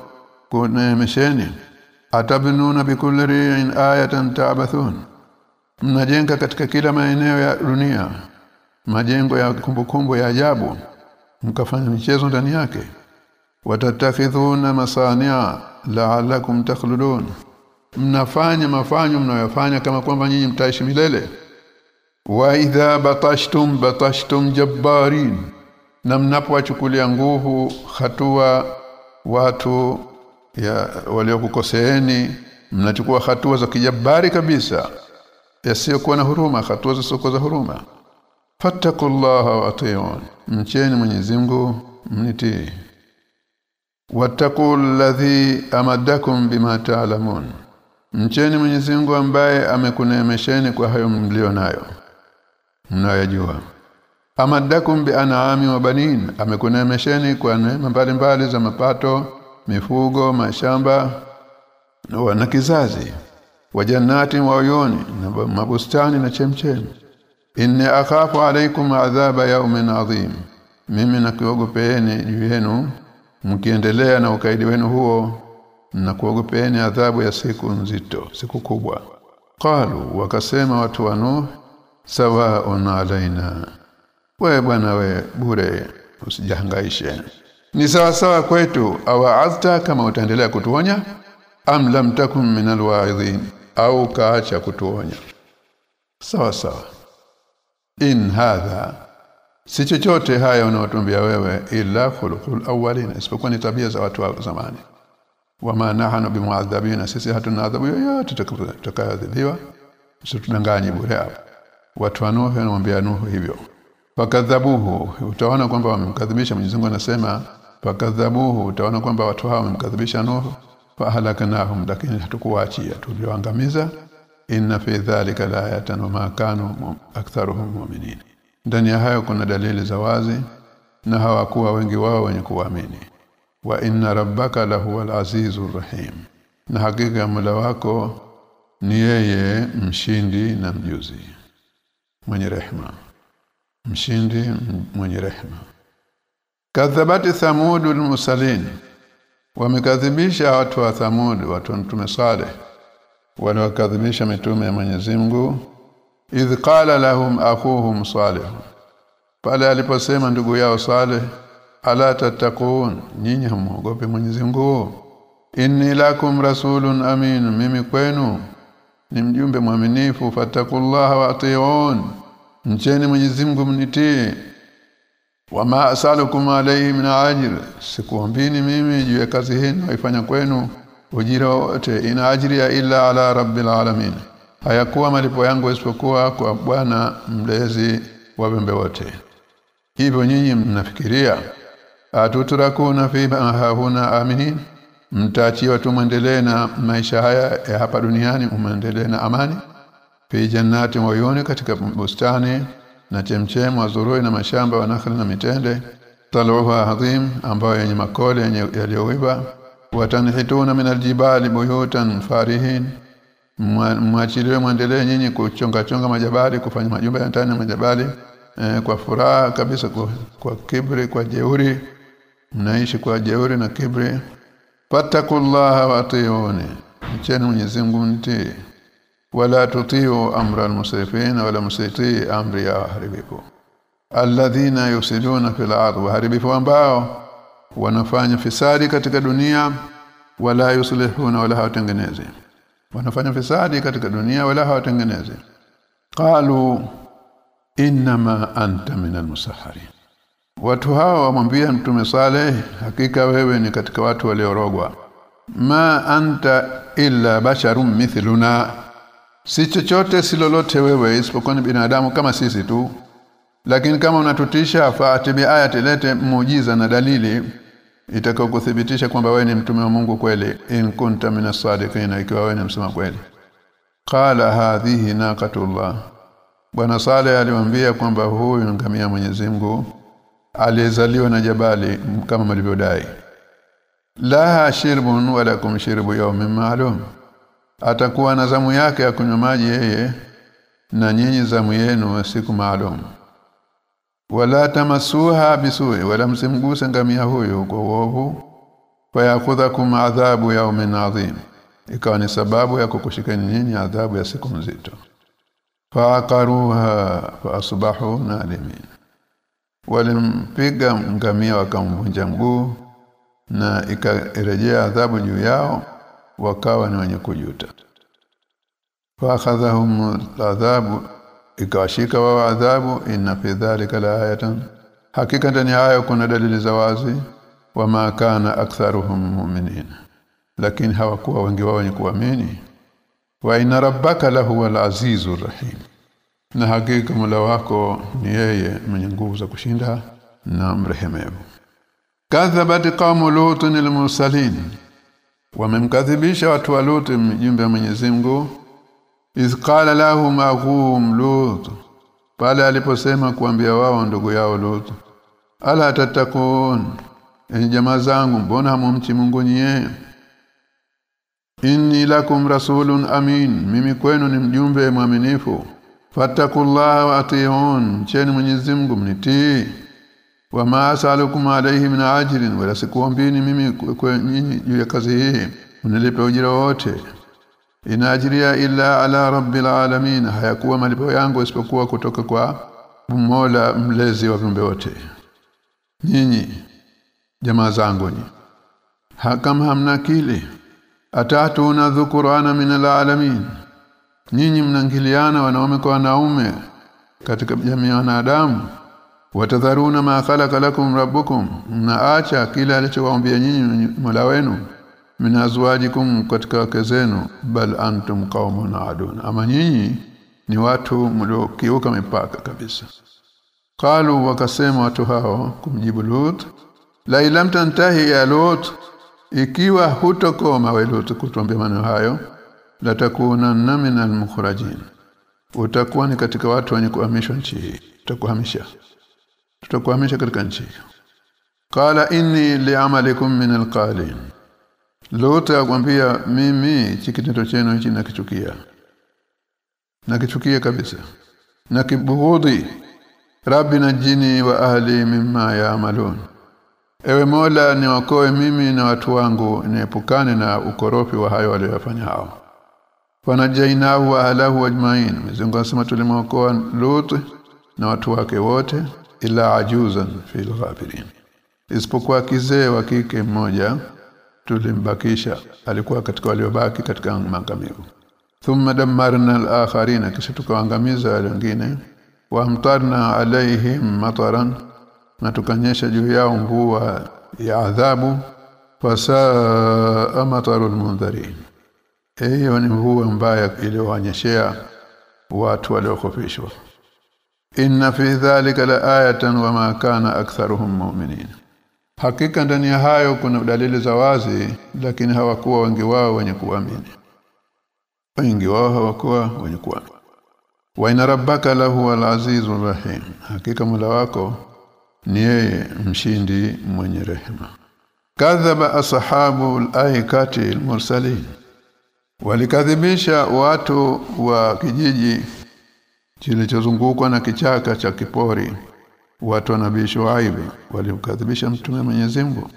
kunemesheni atabnuna bikulli ri'in ayatan ta'bathun. Mnajenga katika kila maeneo ya dunia majengo ya kumbukumbu ya ajabu mkafanya michezo ndani yake watatakhidhuna masania la'allakum takhludun. Mnafanya mafanyo mnayofanya kama kwamba nyinyi mtaishi milele. Wa idha batashtum batashtum jabbarin. Na mnapowachukulia nguvu hatua watu ya waliokukoseeni mnachukua hatua za kijabari kabisa yasiyokuwa na huruma hatua zisizokuwa za huruma. Fattakullaha wa atiyun mcheni Mwenyezi Mungu mnitii wattaqul ladhi amadakum bima ta'lamun. Mcheni Mwenyezi Mungu ambaye amekunemesheni kwa hayo mlio nayo. Mnayojua. Amadakum bi an'ami wa banin. Amekunemesheni kwa neema mbalimbali za mapato mifugo mashamba na kizazi. Wajannati wa uyuni na mabustani na chemchem inni akhafu alaykum adhaba yawmin adhim. Mimi nakiogopeeni juu yenu mkiendelea na ukaidi wenu huo na kuogopeeni adhabu ya siku nzito siku kubwa. Qalu wakasema watu wa nuh sawaa'un alaina we bwana we bure usijahangaishe ni sawa sawa kwetu awaazta kama utaendelea kutuonya am lam takum minal au kaacha kutuonya. Sawa sawa in hadha si chochote haya unaotuambia wewe illa khuluqul awwalin isipokuwa ni tabia za watu wa zamani. Wama nahnu bimuadhabina sisi hatuna adhabu yoyote tutakayoadhibiwa tunanganya bure hapo. Watu wa Nuhu wanamwambia Nuhu hivyo. Fakadhabuhu utaona kwamba wamemkadhibisha. Mwenyezi Mungu anasema fakadhabuhu utaona kwamba watu hao wamemkadhibisha Nuhu. Fahalaknahum lakini hatukuwaachia tulioangamiza. Inna fi dhalika la ayatan wa ma kanu aktharuhum mu'minin ndani ya hayo kuna dalili za wazi na hawakuwa wengi wao wenye kuamini wa inna rabbaka lahuwal azizur rahim. Na hakika ya mula wako ni yeye mshindi na mjuzi. Mwenye rehema mshindi mwenye rehema kadhabati thamud mursalin wamekadhibisha watu wa thamud watu wa mtume saleh. Wakadhibisha mitume ya Mwenyezi Mungu idh qala lahum akuhum salih. Pale aliposema ndugu yao salih ala tattaqun nyinyi hamuogope Mwenyezi Mungu? Inni lakum rasulun amin mimi kwenu. Ni mjumbe mwaminifu fatakullaha wa atiun mcheni Mwenyezi Mungu mnitii. Wama asalukum alayhi min ajr sikuambini mimi juu ya kazi hii naifanya kwenu. Ujira wote ina ajri ya illa ala rabbil alamin hayakuwa malipo yangu isipokuwa kwa bwana mlezi wa viumbe wote. Hivyo nyinyi mnafikiria atuturakuna fi hahuna aminin mtaachiwa tu muendelee na maisha haya ya hapa duniani muendelee na amani. Fi jannati wayuni katika bustani na chemchem wazurui na mashamba wa nakhli na mitende. Taluha adhim ambayo yenye makole yaliyoiva. Watanhituna min aljibali buyutan farihin mwachiliwe mwendelee nyinyi kuchonga chonga majabali kufanya majumba ya ndani majabali e, kwa furaha kabisa kwa, kwa kibri kwa jeuri. Mnaishi kwa jeuri na kibri fattakullaha wa atiyuni mcheni Mwenyezi Mungu mtii. Wala tutiu amra almusrifin wala musiti amri ya haribiku alladhina yusiduna fil ardh waharibifu ambao wanafanya fisadi katika dunia wala yuslihuna wala hawatengenezi wanafanya fisadi katika dunia wala hawatengeneze qalu inma anta minal almusahhari watu hao wamwambia mtume Saleh hakika wewe ni katika watu waliorogwa. Ma anta illa basharun mithluna si chochote si lolote wewe isipokuwa ni binadamu kama sisi tu. Lakini kama unatutisha faati bi ayati lete muujiza na dalili itakayokuthibitisha kwamba wewe ni mtume wa Mungu kweli in kunta minas sadiqina ikiwa wewe ni msema kweli. Qala hadhihi naqatullah. Bwana Saleh alimwambia kwamba huyu ngamia Mwenyezi Mungu aliyezaliwa na jabali kama mlivyodai. Laha shirbun wala kum shirbu yawmin ma'lum. Atakuwa na zamu yake ya kunywa maji yeye na nyinyi zamu yenu siku maalum wala tamasuha bisui wala msimguse ngamia huyo kwa uovu. Fayakhudhakum adhabu yawmin adhim ikawa ni sababu ya kukushikeni nyinyi adhabu ya siku nzito faqaruha faasbahu nadimin walimpiga ngamia wakamvunja mguu na ikarejea adhabu juu yao wakawa ni wenye kujuta. Faakhadhahum adhabu ikawashika wao adhabu inna fi dhalika laayatan hakika ndani hayo kuna dalili za wazi wama kana aktharuhum mu'minin. Lakini hawakuwa wengi wao wenye kuamini. Wa inna rabbaka lahuwal azizur rahim. Na hakika mula wako ni yeye mwenye nguvu za kushinda na mrehemevu. Kadhabat qaumu lutun almursalin wamemkadhibisha watu wa Lut mjumbe wa Mwenyezi Mungu iz qala lahum akhum lut. Pale aliposema kuambia wao ndugu yao Lut ala tatakun enyi jamaa zangu mbona hamumchi Mungu nyie? Inni lakum rasulun amin mimi kwenu ni mjumbe mwaminifu. Fattakullaha wa atiun cheni Mwenyezi Mungu mnitii. Wama asalukum alayhi min ajrin wala sikuombini mimi kwa nyinyi juu ya kazi hii. Mnilipe ujira wote ina ila illa ala rabbil alamin. Hayakuwa malipo yangu isipokuwa kutoka kwa Mola mlezi wa viumbe wote. Nyinyi jamaa zangu ni hakam hamna kile atatuna dhukurana min alalamin nyinyi mnangiliana wanaume kwa wanaume katika jamii ya wanadamu. Watadharuna ma khalaqa lakum rabbukum. Mnaacha kila alichowaambia nyinyi Mola wenu minazwajikum katika wake zenu bal antum qaumun adun. Ama nyinyi ni watu mliokiuka mipaka kabisa. Qalu wakasema watu hao kumjibu Lut la ilam tantahi ya Lut ikiwa hutokoma we Lut kutuambia maneno hayo latakunanna minal mukhrajin. Utakuwa ni katika watu wenye kuhamishwa nchi hii. Tutakuhamisha. Tutakuhamisha katika nchi qala inni li'amalikum min alqalin Lota akwambia mimi kitendo chenu hichi nakichukia. Nakichukia kabisa. Nakibughudhi rabbi najini wa ahli mimma yaamalun. ewe mola niokoe mimi na watu wangu niepukane na ukorofi wa hayo waliyofanya hao. Fanajainahu wa ahlahu ajmain. Mzungu anasema tulimwokoa Lut na watu wake wote ila ajuzan fil ghabirin. Isipokuwa kizee wa kike mmoja tulimbakisha alikuwa katika waliobaki katika maangamivu. Thumma dammarna al-akharina kisha tukaangamiza wale wengine. Wa amtarna alaihim mataran na tukanyesha juu yao mvua ya adhabu. Fasaa matarul mundharin hiyo ni mvua mbaya iliyowanyeshea watu waliokofishwa inna fi dhalika la ayatan wa ma kana aktharuhum mu'minin hakika ndani ya hayo kuna dalili za wazi lakini hawakuwa wengi wao wenye kuamini. Wengi wao hawakuwa wenye kuamini. Wa inna rabbaka lahu al-azizur rahim. Hakika mula wako ni yeye mshindi mwenye rehema. Kadhaba ashabu al-aikati al-mursalin. Walikadhibisha watu wa kijiji kilichozungukwa na kichaka cha kipori watu wa nabii Shuaib walimkadhibisha mtume Mwenyezi Mungu.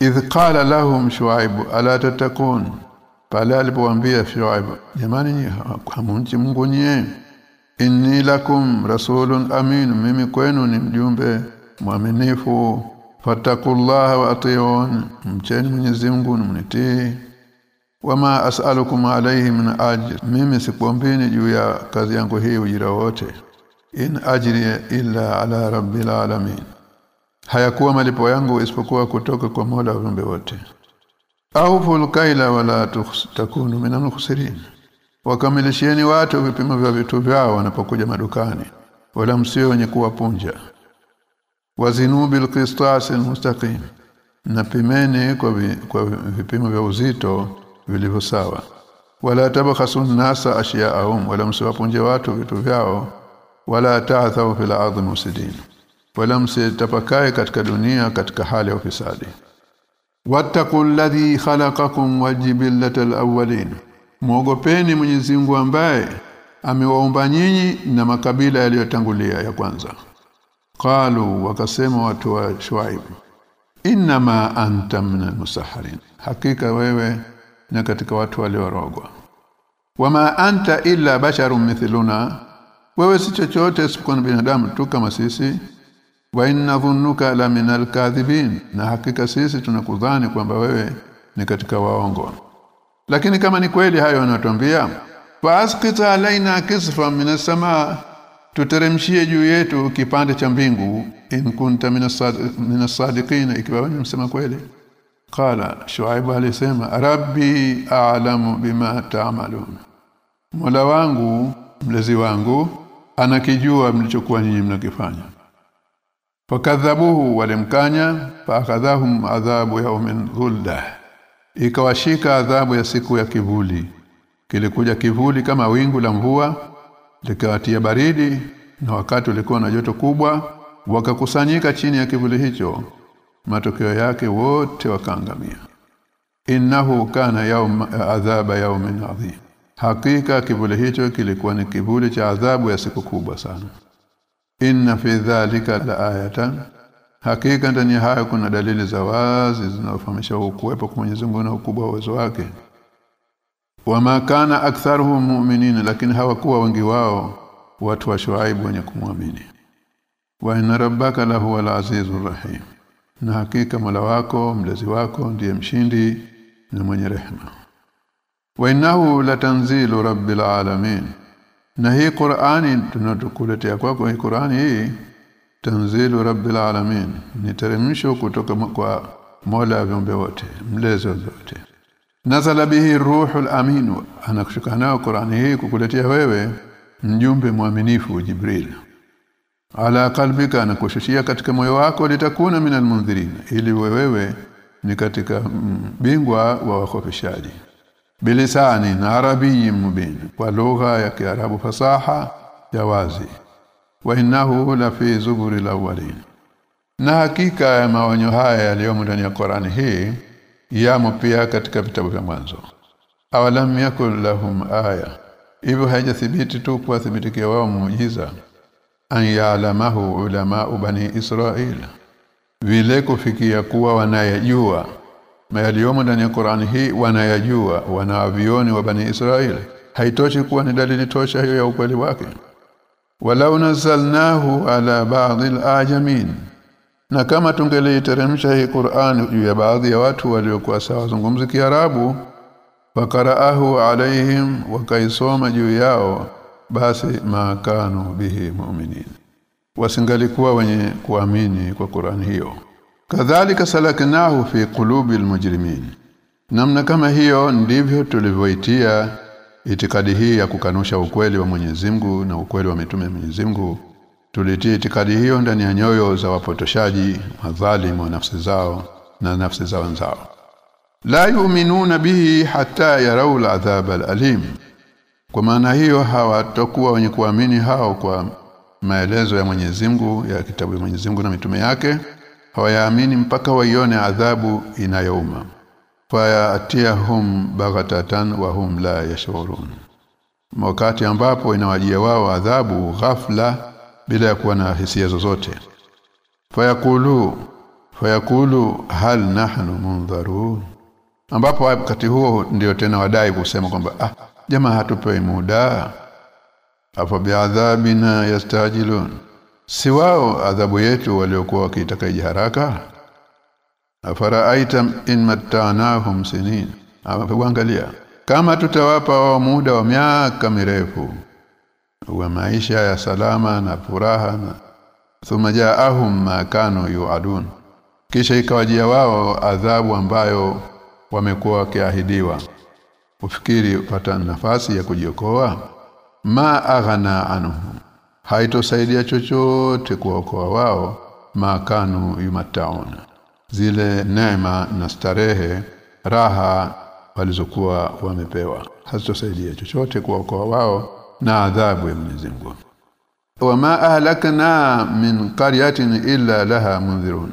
Idh qala lahum Shuaib ala tatakun pale alipowaambia Shuaib jamani hamunchi Mungu nyie? Inni lakum rasulun amin mimi kwenu ni mjumbe mwaminifu. Fatakullaha wa atiyun mcheni Mwenyezi Mungu mnitii. Wama as'alukum alayhi min ajr mimi sikuombeni juu ya kazi yangu hii ujira wote in ajri illa ala rabbil alamin. Hayakuwa malipo yangu isipokuwa kutoka kwa Mola wa viumbe wote. Au fulkaila wala takunu minal khasirin wakamilishieni watu vipimo vya vitu vyao wanapokuja madukani. Wala msio wenye kuwapunja. Wazinu bil qistas mustaqim na pimeni kwa, vi, kwa vipimo vya uzito vilivyo sawa. Wala tabakhasu nasa ashya'ahum. Wala msiwapunje watu vitu vyao wala ta'thaw fil ardi mufsidin. Wala msitapakae katika dunia katika hali ya ufisadi. Wattaqul ladhi khalaqakum wajibillatal awwalin. Muogopeni Mwenyezi Mungu ambaye amewaumba nyinyi na makabila yaliyotangulia ya kwanza. Qalu wakasema watu wa Shuaib inma anta minal musaharin. Hakika wewe na katika watu waliorogwa. Wama anta illa basharun mithluna wewe si chochote isipokuwa binadamu tu kama sisi. Wa inna la minal kadhibin. Na hakika sisi tunakudhani kwamba wewe ni katika waongo. Lakini kama ni kweli hayo anatuambia faasqita alaina kisfa minas samaa tuteremshie juu yetu kipande cha mbingu in kunta minas sadiqina ikiwa wewe msema kweli. Qala shuaib alisema rabbi a'lamu bima taamalun mola wangu mlezi wangu anakijua mlichokuwa nyinyi mnakifanya. Fakadhabuhu walimkanya faakadhahum adhabu yaumin ghulda ikawashika adhabu ya siku ya kivuli. Kilikuja kivuli kama wingu la mvua likawatia baridi na wakati ulikuwa na joto kubwa wakakusanyika chini ya kivuli hicho. Matokeo yake wote wakaangamia innahu kana yawm adhaba yaumin adhim hakika kivuli hicho kilikuwa ni kivuli cha adhabu ya siku kubwa sana. Inna fi dhalika la ayatan. Hakika ndani hayo kuna dalili za wazi zinazofahamisha ukuwepo kwa Mwenyezi Mungu na ukubwa wa uwezo wake. Wama kana aktharuhum mu'minin lakini hawakuwa wengi wao watu wa Shuaibu wenye kumwamini. Wa inna rabbaka lahu al-azizur rahim. Na hakika Mola wako mlezi wako ndiye mshindi na mwenye rehema wa innahu latanzilu rabbil alamin. Na hii Qur'ani tunatukuletea kwako hii Qur'ani hii tanzilu rabbil alamin. Ni teremsho kutoka kwa Mola wa viumbe wote mlezi wa zote nazala bihi ruhul amin. Anakushuka nayo Qur'ani hii kukuletea wewe mjumbe mwaminifu Jibril. Ala qalbika anakushushia katika moyo wako litakuna minal mundhirin ili wewe ni katika bingwa wa wakofishaji bilisani na arabiyyin mubin kwa lugha ya kiarabu fasaha ya wazi wa innahu la fi zuburi awwalin na hakika ya maonyo haya yaliyomo ndani ya Qur'ani hii yamo pia katika vitabu vya mwanzo awalam yakul lahum aya hivyo haijathibiti tu kuwathibitikia wao muujiza an ya'lamahu ulama bani Israil vile kufikia kuwa wanayajua yaliyomo ndani ya Qur'ani hii wanayajua wanavioni wa bani Israeli haitoshi kuwa ni dalili tosha hiyo ya ukweli wake. Walau nazalnahu ala ba'd al-ajamin. Na kama tungeliteremsha hii Qur'an juu ya baadhi ya watu waliokuwa sawa zungumzi Kiarabu wakaraahu alaihim wakaisoma juu yao basi makanu bihi mu'minin. Wasingalikuwa wenye kuamini kwa Qur'an hiyo kadhalika salaknahu fi qulubi almujrimin. Namna kama hiyo ndivyo tulivyoitia itikadi hii ya kukanusha ukweli wa Mwenyezi Mungu na ukweli wa mitume ya Mwenyezi Mungu. Tulitia itikadi hiyo ndani ya nyoyo za wapotoshaji madhalimu wa nafsi zao na nafsi za wenzao. La yu'minuna bihi hatta yarau al'adhab al'alim. Kwa maana hiyo hawatokuwa wenye kuamini hao kwa maelezo ya Mwenyezi Mungu ya kitabu ya Mwenyezi Mungu na mitume yake hawayaamini mpaka waione adhabu inayouma. Fayatiyahum baghatatan wa hum la yashurun. Wakati ambapo inawajia wao adhabu ghafla bila ya kuwa na hisia zozote. Fayakulu fayakulu hal nahnu mundharun ambapo wakati huo ndio tena wadai kusema kwamba ah jamaa hatupewi muda. Afa biadhabina yastajilun si wao adhabu yetu waliokuwa wakitaka ije haraka afara'aitam in mattanahum sinin. Afangalia kama tutawapa wao muda wa miaka mirefu wa maisha ya salama na furaha na thumma jaahum ma kanu yuadun. Kisha ikawajia wao adhabu ambayo wamekuwa wakiahidiwa. Ufikiri upata nafasi ya kujiokoa? Ma aghana anhum haitosaidia chochote kuokoa wao makanu yumatauna zile neema na starehe raha walizokuwa wamepewa. Hazitosaidia chochote kuokoa wao na adhabu ya Mwenyezi Mungu. Wama ahlakna min qaryatin illa laha munzirun.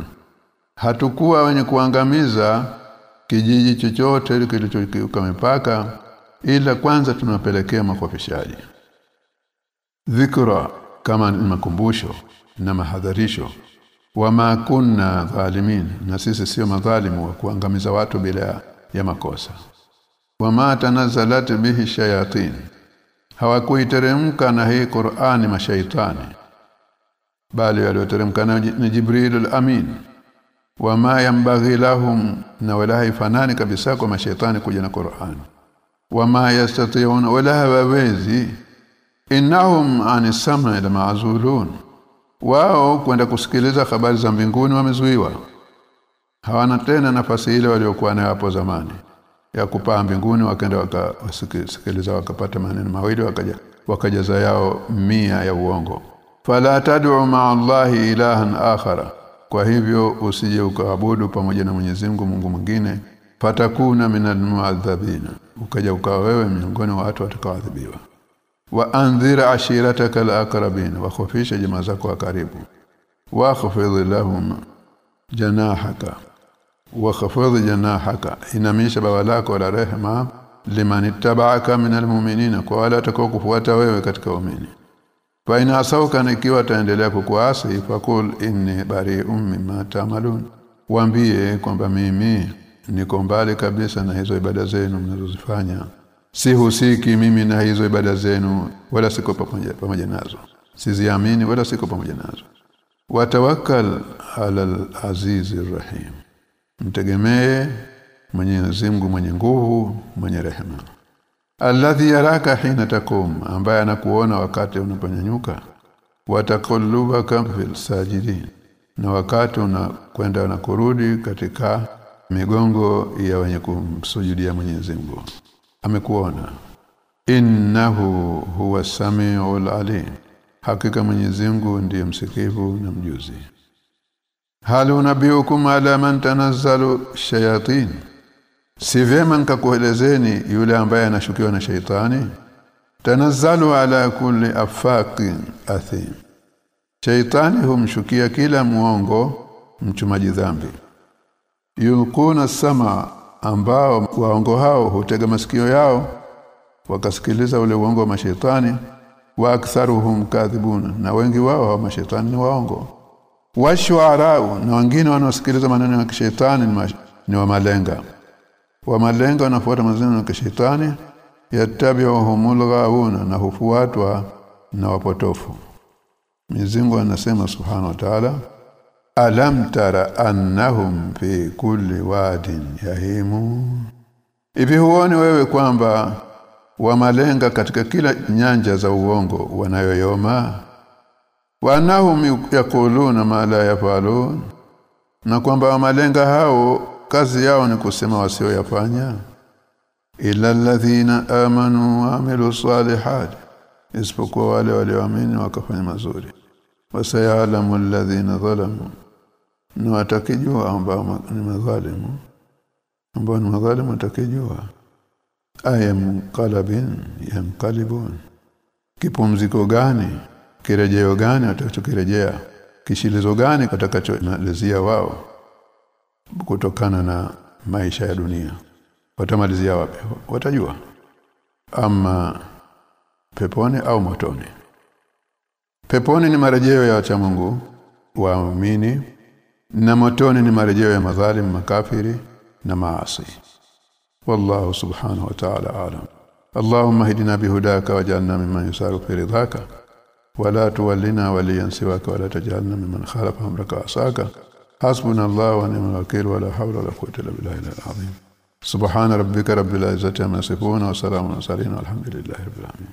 Hatukuwa wenye kuangamiza kijiji chochote kilichokiuka mipaka ila kwanza tunapelekea makofishaji dhikra kama ni makumbusho na mahadharisho. Wama kunna dhalimin na sisi sio madhalimu wa kuangamiza watu bila ya makosa. Wama tanazzalat bihi shayatin hawakuiteremka na hii Qur'ani mashaitani bali walioteremka na Jibril al-Amin wama yambaghi lahum na wala haifanani kabisa kwa mashaitani kuja na Qur'an wama yastati'un wala hawawezi innahum anisama ila ma'zulun wao kwenda kusikiliza habari za mbinguni wamezuiwa. Hawana tena nafasi ile waliokuwa nayo hapo zamani. Ya kupaa mbinguni wakaenda wakasikiliza wakapata maneno mawili wakaja wakajaza yao mia ya uongo. Fala tad'u ma'a Allahi ilahan akhara. Kwa hivyo usije ukaabudu pamoja na Mwenyezi Mungu Mungu mwingine. Fatakuna minal mu'adhabina. Ukaja ukawa wewe miongoni wa watu watakaoadhibiwa wa andhira ashirataka alaqrabin wa khufisha jamaa zako wa karibu. Lahum janahaka wa khafidh janahaka inamisha bawa lako la rehema liman ittaba'aka minal mu'minina kwa wala atakao kufuata wewe katika waumini. Fa ina asauka ikiwa taendelea kukuasi fakul inni bari'un mimma ta'malun waambie kwamba mimi niko mbali kabisa na hizo ibada zenu mnazozifanya sihusiki mimi na hizo ibada zenu wala siko pamoja pamoja nazo. Siziamini wala siko pamoja nazo. Watawakkal ala al-aziz rahim. Mtegemee Mwenyezi Mungu mwenye nguvu mwenye rehema. Alladhi yaraka hina takum ambaye anakuona wakati unaponyanyuka. Watakullubaka fil sajidin na wakati unakwenda na kurudi katika migongo ya wenye kumsujudia Mwenyezi Mungu amekuona. Innahu huwa samiul alim. Hakika Mwenyezi Mungu ndiye msikivu na mjuzi. Hal unabiukum ala man tanazzalu shayatin? Si vema nikakuelezeni yule ambaye anashukiwa na shaitani? Tanazzalu ala kulli afaqin athim. Shaitani humshukia kila muongo mchumaji dhambi. Yulquna sama ambao waongo hao hutega masikio yao wakasikiliza ule uongo wa mashaitani wa aktharuhum kadhibun na wengi wao wa mashetani ni waongo. Washwarau na wengine wanaosikiliza maneno ya kishetani ni wa malenga. Wa malenga wanafuata maneno ya kishetani yattabi'uhumul ghawuna na hufuatwa na wapotofu. Mizingo anasema subhanahu wa ta'ala alam tara annahum fi kulli wadin yahimu? Hivi huoni wewe kwamba wamalenga katika kila nyanja za uongo wanayoyoma? Wanahum yakuluna ma la yafalun? Na kwamba wamalenga hao kazi yao ni kusema wasioyafanya? Illa alladhina amanu wa amilu salihat isipokuwa wale walioamini wakafanya mazuri. Wasayalamu alladhina zalamu na watakijua ambao ni madhalimu ambao ni madhalimu watakijua. Ayam qalabin yanqalibun kipumziko gani kirejeo gani watakachokirejea kishilizo gani watakachomalizia wao kutokana na maisha ya dunia? Watamalizia wapi? Watajua. Ama peponi au motoni? Peponi ni marejeo ya wacha Mungu waamini na motoni ni marejeo ya madhalim makafiri na maasi wallahu subhanahu wa ta'ala alam اللهم اهدنا بهداك واجعلنا ممن يسار في رضاك ولا تولنا وليا سواك ولا تجعلنا ممن خالف امرك وعصاك حسبنا الله ونعم الوكيل ولا حول ولا قوه الا بالله العظيم سبحان ربك رب العزه عما يصفون وسلام على المرسلين والحمد لله رب العالمين